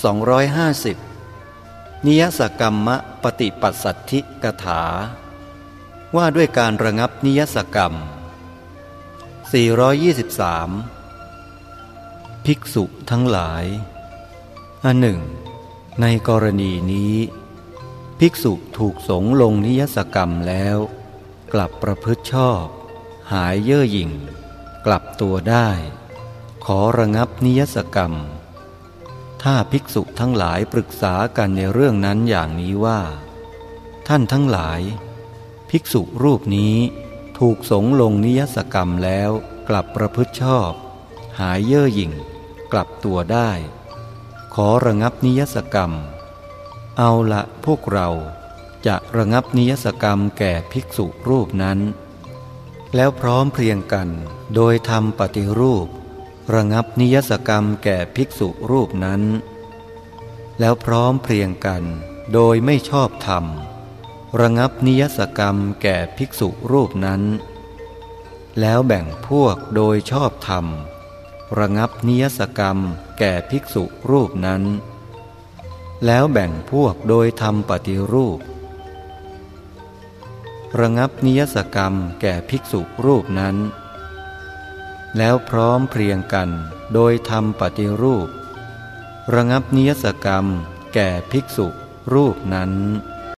250 นิยสกรรมะปฏิปัสสัทธิกถา ว่าด้วยการระงับนิยสกรรม 423 ภิกษุทั้งหลายอันหนึ่ง ในกรณีนี้ ภิกษุถูกสงลงนิยสกรรมแล้ว กลับประพฤติชอบ หายเย่อหยิ่ง กลับตัวได้ ขอระงับนิยสกรรม ถ้าภิกษุทั้งหลายปรึกษากันในเรื่องนั้นอย่างนี้ว่า ท่านทั้งหลาย ภิกษุรูปนี้ถูกสงลงนิยสกรรมแล้วกลับประพฤติชอบ หายเย่อหยิ่ง กลับตัวได้ ขอระงับนิยสกรรม เอาละพวกเราจะระงับนิยสกรรมแก่ภิกษุรูปนั้น แล้วพร้อมเพรียงกันโดยทำปฏิรูป ระงับนิยสกรรมแก่ภิกษุรูปนั้น แล้วพร้อมเพรียงกันโดยไม่ชอบธรรม ระงับนิยสกรรมแก่ภิกษุรูปนั้น แล้วแบ่งพวกโดยชอบธรรม ระงับนิยสกรรมแก่ภิกษุรูปนั้น แล้วแบ่งพวกโดยทำปฏิรูป ระงับนิยสกรรมแก่ภิกษุรูปนั้น แล้วพร้อมเพรียงกันโดยทำปฏิรูป ระงับนิยสกรรมแก่ภิกษุรูปนั้น